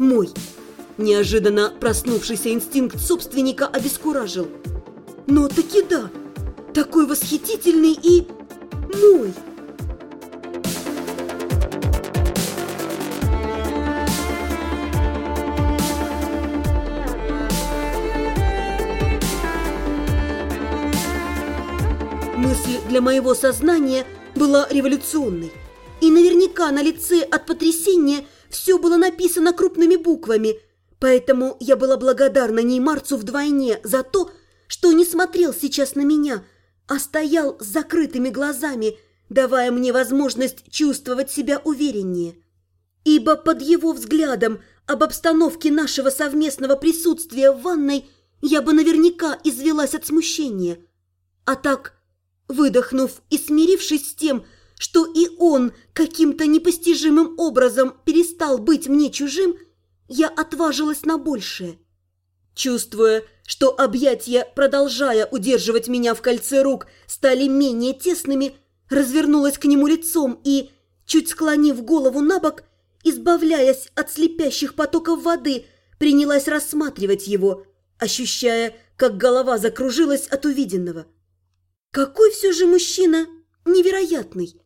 Мой. Неожиданно проснувшийся инстинкт собственника обескуражил. Но таки да, такой восхитительный и мой. Мысль для моего сознания была революционной. И наверняка на лице от потрясения все было написано крупными буквами. Поэтому я была благодарна Неймарцу вдвойне за то, что не смотрел сейчас на меня, а стоял с закрытыми глазами, давая мне возможность чувствовать себя увереннее. Ибо под его взглядом об обстановке нашего совместного присутствия в ванной я бы наверняка извелась от смущения. А так Выдохнув и смирившись с тем, что и он каким-то непостижимым образом перестал быть мне чужим, я отважилась на большее. Чувствуя, что объятия, продолжая удерживать меня в кольце рук, стали менее тесными, развернулась к нему лицом и, чуть склонив голову на бок, избавляясь от слепящих потоков воды, принялась рассматривать его, ощущая, как голова закружилась от увиденного. Какой все же мужчина невероятный!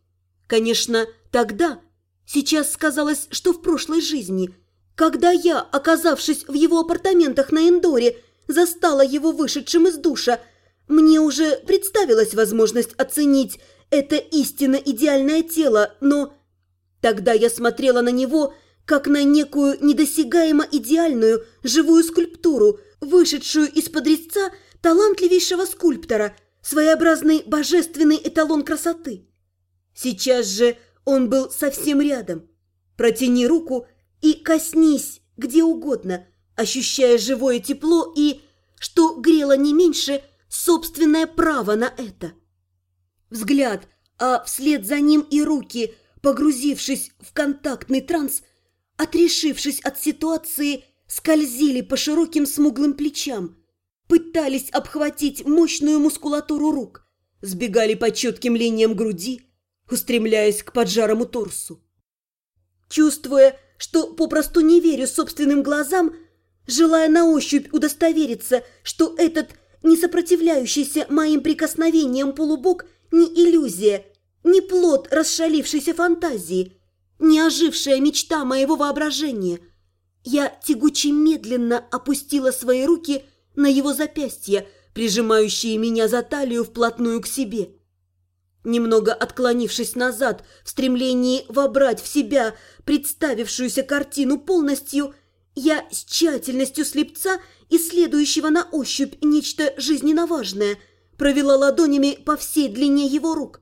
Конечно, тогда, сейчас сказалось, что в прошлой жизни, когда я, оказавшись в его апартаментах на Эндоре, застала его вышедшим из душа, мне уже представилась возможность оценить это истинно идеальное тело, но тогда я смотрела на него, как на некую недосягаемо идеальную живую скульптуру, вышедшую из-под резца талантливейшего скульптора – своеобразный божественный эталон красоты. Сейчас же он был совсем рядом. Протяни руку и коснись где угодно, ощущая живое тепло и, что грело не меньше, собственное право на это. Взгляд, а вслед за ним и руки, погрузившись в контактный транс, отрешившись от ситуации, скользили по широким смуглым плечам – пытались обхватить мощную мускулатуру рук, сбегали по четким линиям груди, устремляясь к поджарому торсу. Чувствуя, что попросту не верю собственным глазам, желая на ощупь удостовериться, что этот не сопротивляющийся моим прикосновениям полубок не иллюзия, не плод расшалившейся фантазии, не ожившая мечта моего воображения, я тягуче медленно опустила свои руки на его запястье, прижимающие меня за талию вплотную к себе. Немного отклонившись назад в стремлении вобрать в себя представившуюся картину полностью, я с тщательностью слепца, исследующего на ощупь нечто жизненно важное, провела ладонями по всей длине его рук,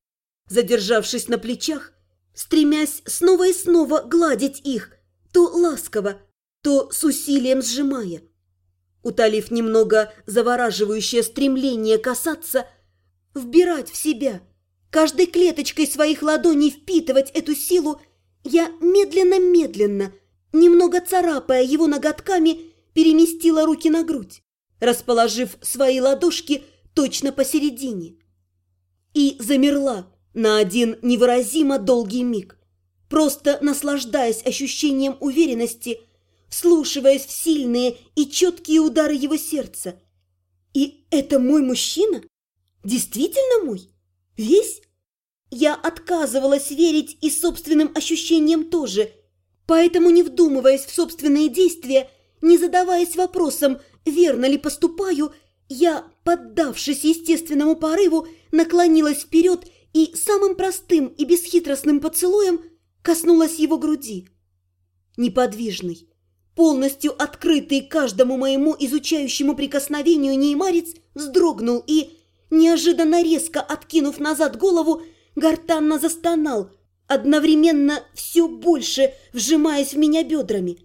задержавшись на плечах, стремясь снова и снова гладить их, то ласково, то с усилием сжимая. Утолив немного завораживающее стремление касаться, вбирать в себя, каждой клеточкой своих ладоней впитывать эту силу, я медленно-медленно, немного царапая его ноготками, переместила руки на грудь, расположив свои ладошки точно посередине. И замерла на один невыразимо долгий миг, просто наслаждаясь ощущением уверенности – вслушиваясь в сильные и четкие удары его сердца. И это мой мужчина? Действительно мой? Весь? Я отказывалась верить и собственным ощущениям тоже, поэтому, не вдумываясь в собственные действия, не задаваясь вопросом, верно ли поступаю, я, поддавшись естественному порыву, наклонилась вперед и самым простым и бесхитростным поцелуем коснулась его груди. Неподвижный, Полностью открытый каждому моему изучающему прикосновению неймарец вздрогнул и, неожиданно резко откинув назад голову, гортанно застонал, одновременно все больше вжимаясь в меня бедрами.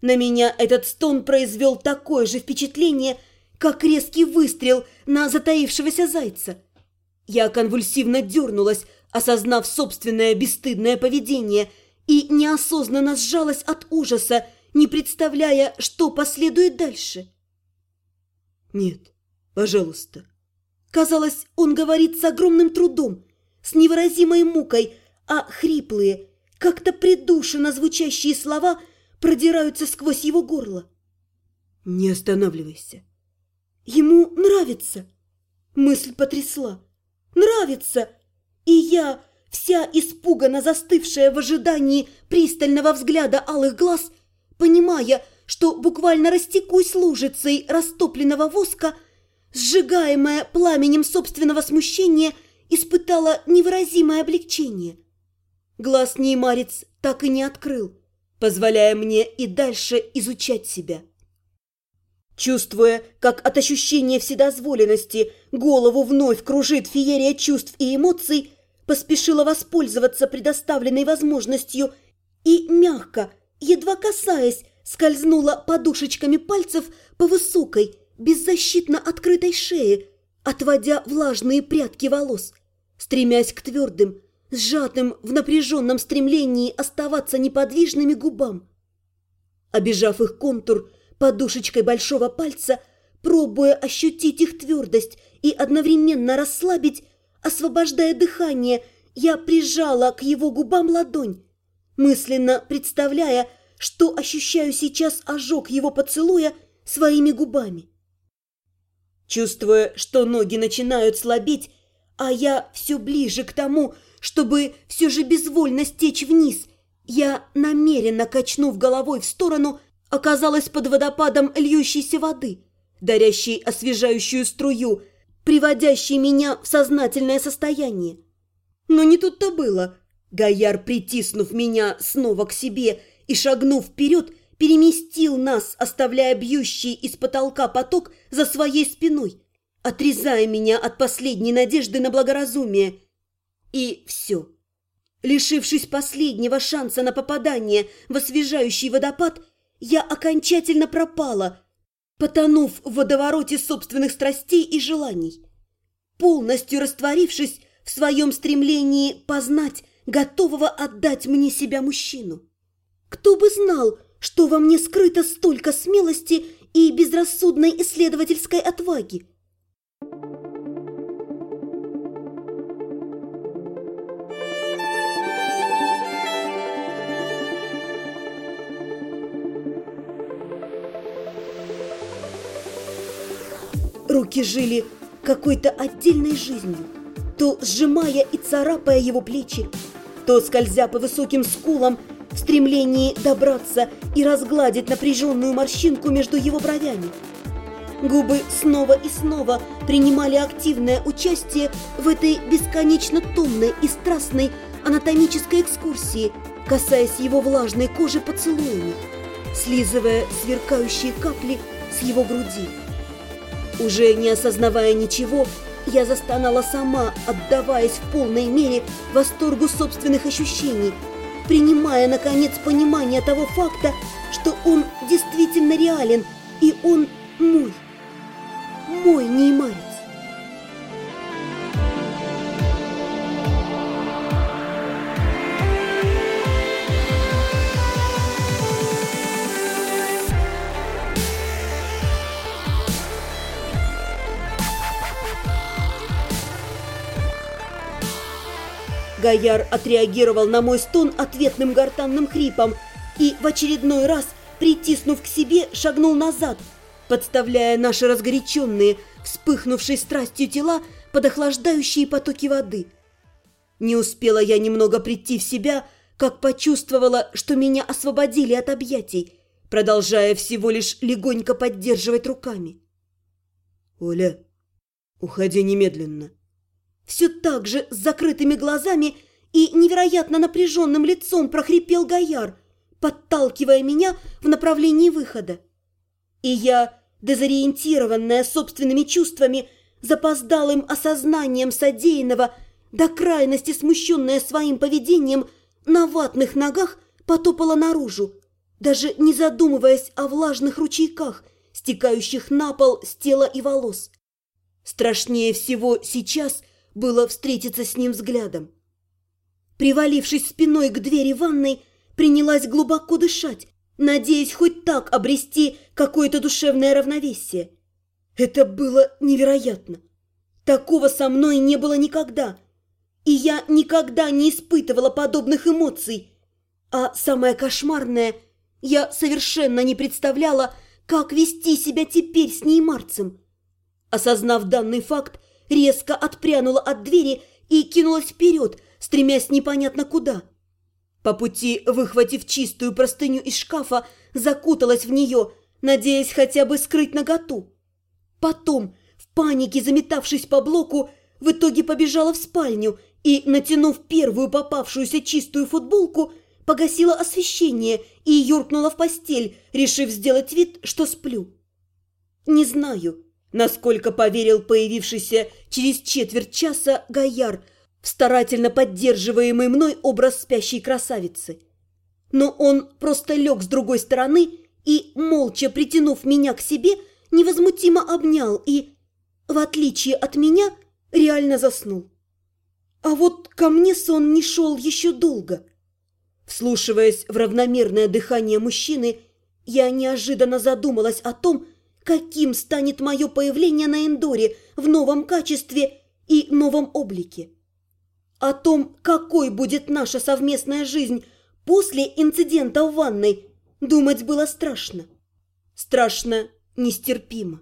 На меня этот стон произвел такое же впечатление, как резкий выстрел на затаившегося зайца. Я конвульсивно дернулась, осознав собственное бесстыдное поведение, и неосознанно сжалась от ужаса, не представляя, что последует дальше. «Нет, пожалуйста». Казалось, он говорит с огромным трудом, с невыразимой мукой, а хриплые, как-то придушенно звучащие слова продираются сквозь его горло. Не останавливайся. Ему нравится. Мысль потрясла. Нравится. И я, вся испуганно застывшая в ожидании пристального взгляда алых глаз, понимая, что буквально растекусь лужицей растопленного воска, сжигаемая пламенем собственного смущения, испытала невыразимое облегчение. Глаз Неймарец так и не открыл, позволяя мне и дальше изучать себя. Чувствуя, как от ощущения вседозволенности голову вновь кружит феерия чувств и эмоций, поспешила воспользоваться предоставленной возможностью и мягко, едва касаясь, скользнула подушечками пальцев по высокой, беззащитно открытой шее, отводя влажные прядки волос, стремясь к твердым, сжатым в напряженном стремлении оставаться неподвижными губам. Обежав их контур подушечкой большого пальца, пробуя ощутить их твердость и одновременно расслабить, освобождая дыхание, я прижала к его губам ладонь, мысленно представляя, что ощущаю сейчас ожог его поцелуя своими губами. Чувствуя, что ноги начинают слабеть, а я все ближе к тому, чтобы все же безвольно стечь вниз, я, намеренно качнув головой в сторону, оказалась под водопадом льющейся воды, дарящей освежающую струю, приводящей меня в сознательное состояние. Но не тут-то было. Гояр, притиснув меня снова к себе и шагнув вперед, переместил нас, оставляя бьющий из потолка поток за своей спиной, отрезая меня от последней надежды на благоразумие. И все. Лишившись последнего шанса на попадание в освежающий водопад, я окончательно пропала, потонув в водовороте собственных страстей и желаний, полностью растворившись в своем стремлении познать готового отдать мне себя мужчину. Кто бы знал, что во мне скрыто столько смелости и безрассудной исследовательской отваги? Руки жили какой-то отдельной жизнью, то сжимая и царапая его плечи, то скользя по высоким скулам стремлении добраться и разгладить напряженную морщинку между его бровями. Губы снова и снова принимали активное участие в этой бесконечно томной и страстной анатомической экскурсии, касаясь его влажной кожи поцелуями, слизывая сверкающие капли с его груди. Уже не осознавая ничего, я застонала сама, отдаваясь в полной мере восторгу собственных ощущений – принимая, наконец, понимание того факта, что он действительно реален, и он мой, мой неймарец. Гояр отреагировал на мой стон ответным гортанным хрипом и в очередной раз, притиснув к себе, шагнул назад, подставляя наши разгоряченные, вспыхнувшие страстью тела под охлаждающие потоки воды. Не успела я немного прийти в себя, как почувствовала, что меня освободили от объятий, продолжая всего лишь легонько поддерживать руками. «Оля, уходи немедленно», все так же с закрытыми глазами и невероятно напряженным лицом прохрипел Гояр, подталкивая меня в направлении выхода. И я, дезориентированная собственными чувствами, запоздалым осознанием содеянного, до крайности смущенная своим поведением, на ватных ногах потопала наружу, даже не задумываясь о влажных ручейках, стекающих на пол с тела и волос. Страшнее всего сейчас было встретиться с ним взглядом. Привалившись спиной к двери ванной, принялась глубоко дышать, надеясь хоть так обрести какое-то душевное равновесие. Это было невероятно. Такого со мной не было никогда. И я никогда не испытывала подобных эмоций. А самое кошмарное, Я совершенно не представляла, как вести себя теперь с неймарцем. Осознав данный факт, резко отпрянула от двери и кинулась вперед, стремясь непонятно куда. По пути, выхватив чистую простыню из шкафа, закуталась в нее, надеясь хотя бы скрыть наготу. Потом, в панике заметавшись по блоку, в итоге побежала в спальню и, натянув первую попавшуюся чистую футболку, погасила освещение и юркнула в постель, решив сделать вид, что сплю. Не знаю, насколько поверил появившийся через четверть часа Гаяр в старательно поддерживаемый мной образ спящей красавицы. Но он просто лег с другой стороны и, молча притянув меня к себе, невозмутимо обнял и, в отличие от меня, реально заснул. А вот ко мне сон не шел еще долго – Вслушиваясь в равномерное дыхание мужчины, я неожиданно задумалась о том, каким станет мое появление на Эндоре в новом качестве и новом облике. О том, какой будет наша совместная жизнь после инцидента в ванной, думать было страшно. Страшно нестерпимо.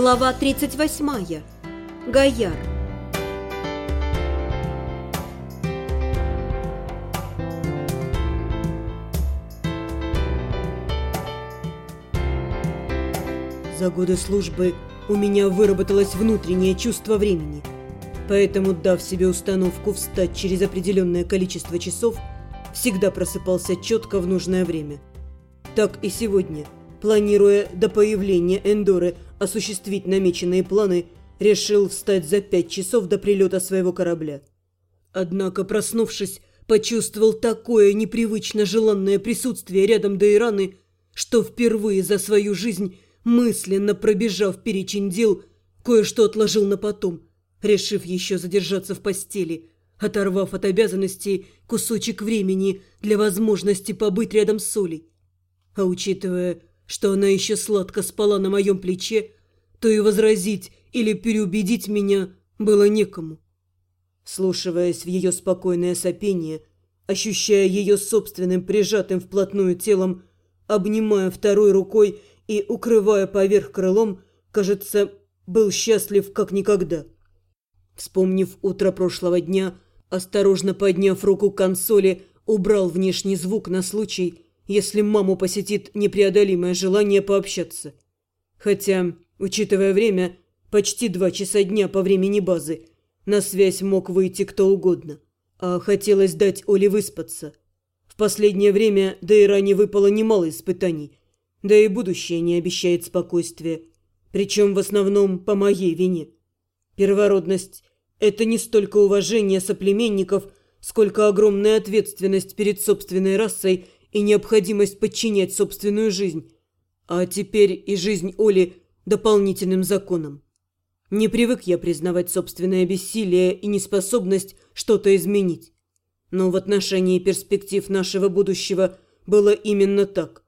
Глава 38. Гаяр. За годы службы у меня выработалось внутреннее чувство времени. Поэтому, дав себе установку встать через определенное количество часов, всегда просыпался четко в нужное время. Так и сегодня – планируя до появления Эндоры осуществить намеченные планы, решил встать за пять часов до прилета своего корабля. Однако, проснувшись, почувствовал такое непривычно желанное присутствие рядом до Ираны, что впервые за свою жизнь, мысленно пробежав перечень дел, кое-что отложил на потом, решив еще задержаться в постели, оторвав от обязанностей кусочек времени для возможности побыть рядом с Солей. А учитывая, что она еще сладко спала на моем плече, то и возразить или переубедить меня было некому. Слушиваясь в ее спокойное сопение, ощущая ее собственным прижатым вплотную телом, обнимая второй рукой и укрывая поверх крылом, кажется, был счастлив как никогда. Вспомнив утро прошлого дня, осторожно подняв руку к консоли, убрал внешний звук на случай, если маму посетит непреодолимое желание пообщаться. Хотя, учитывая время, почти два часа дня по времени базы, на связь мог выйти кто угодно. А хотелось дать Оле выспаться. В последнее время Дейране выпало немало испытаний, да и будущее не обещает спокойствия, причем в основном по моей вине. Первородность – это не столько уважение соплеменников, сколько огромная ответственность перед собственной расой – и необходимость подчинять собственную жизнь, а теперь и жизнь Оли дополнительным законам. Не привык я признавать собственное бессилие и неспособность что-то изменить. Но в отношении перспектив нашего будущего было именно так.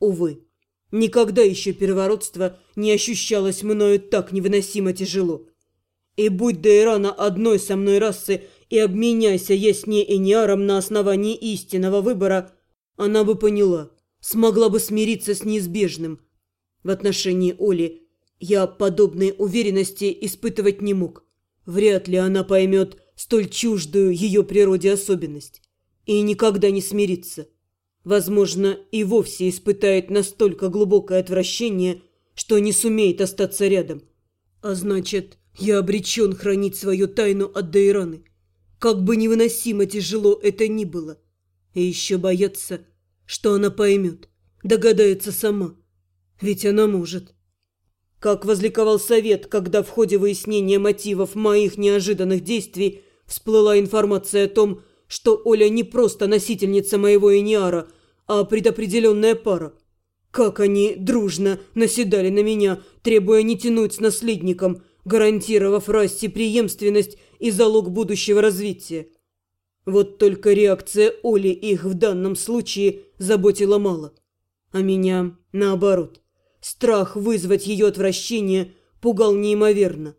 Увы, никогда еще первородство не ощущалось мною так невыносимо тяжело. И будь Дейрана одной со мной расы и обменяйся я с ней Эниаром на основании истинного выбора – она бы поняла, смогла бы смириться с неизбежным. В отношении Оли я подобной уверенности испытывать не мог. Вряд ли она поймет столь чуждую ее природе особенность и никогда не смирится. Возможно, и вовсе испытает настолько глубокое отвращение, что не сумеет остаться рядом. А значит, я обречен хранить свою тайну от Дейраны. Как бы невыносимо тяжело это ни было. И еще бояться, что она поймет, догадается сама. Ведь она может. Как возликовал совет, когда в ходе выяснения мотивов моих неожиданных действий всплыла информация о том, что Оля не просто носительница моего Эниара, а предопределенная пара. Как они дружно наседали на меня, требуя не тянуть с наследником, гарантировав расе преемственность и залог будущего развития. Вот только реакция Оли их в данном случае заботило мало. А меня, наоборот, страх вызвать ее отвращение пугал неимоверно.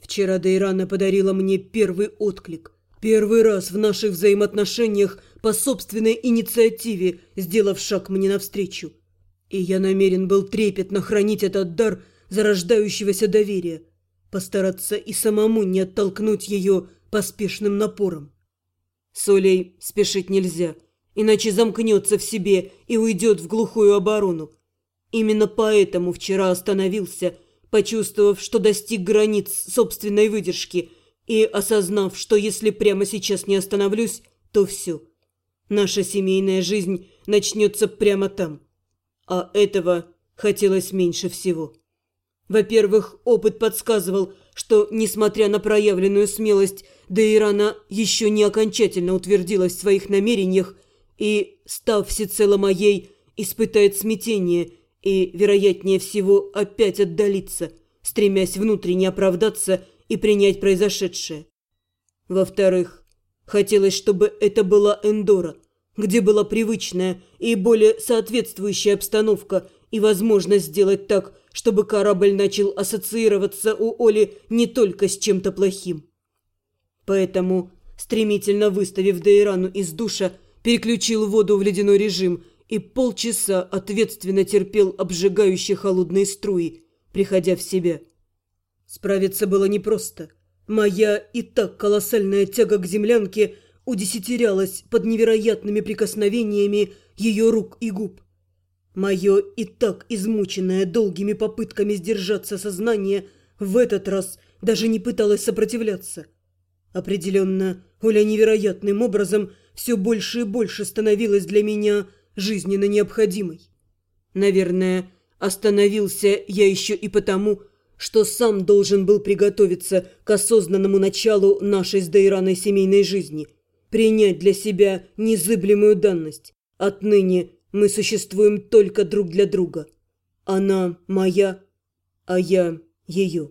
Вчера Дейрана подарила мне первый отклик. Первый раз в наших взаимоотношениях по собственной инициативе, сделав шаг мне навстречу. И я намерен был трепетно хранить этот дар зарождающегося доверия, постараться и самому не оттолкнуть ее поспешным напором. С Олей спешить нельзя, иначе замкнется в себе и уйдет в глухую оборону. Именно поэтому вчера остановился, почувствовав, что достиг границ собственной выдержки и осознав, что если прямо сейчас не остановлюсь, то все. Наша семейная жизнь начнется прямо там. А этого хотелось меньше всего. Во-первых, опыт подсказывал, что, несмотря на проявленную смелость, Дейрана еще не окончательно утвердилась в своих намерениях и, став всецело моей, испытает смятение и, вероятнее всего, опять отдалиться, стремясь внутренне оправдаться и принять произошедшее. Во-вторых, хотелось, чтобы это была Эндора, где была привычная и более соответствующая обстановка и возможность сделать так, чтобы корабль начал ассоциироваться у Оли не только с чем-то плохим. Поэтому, стремительно выставив Дейрану из душа, переключил воду в ледяной режим и полчаса ответственно терпел обжигающие холодные струи, приходя в себя. Справиться было непросто. Моя и так колоссальная тяга к землянке удесятерялась под невероятными прикосновениями ее рук и губ. Мое и так измученное долгими попытками сдержаться сознание в этот раз даже не пыталось сопротивляться. Определенно, Оля невероятным образом все больше и больше становилась для меня жизненно необходимой. Наверное, остановился я еще и потому, что сам должен был приготовиться к осознанному началу нашей с Дейраной семейной жизни, принять для себя незыблемую данность. Отныне мы существуем только друг для друга. Она моя, а я ее.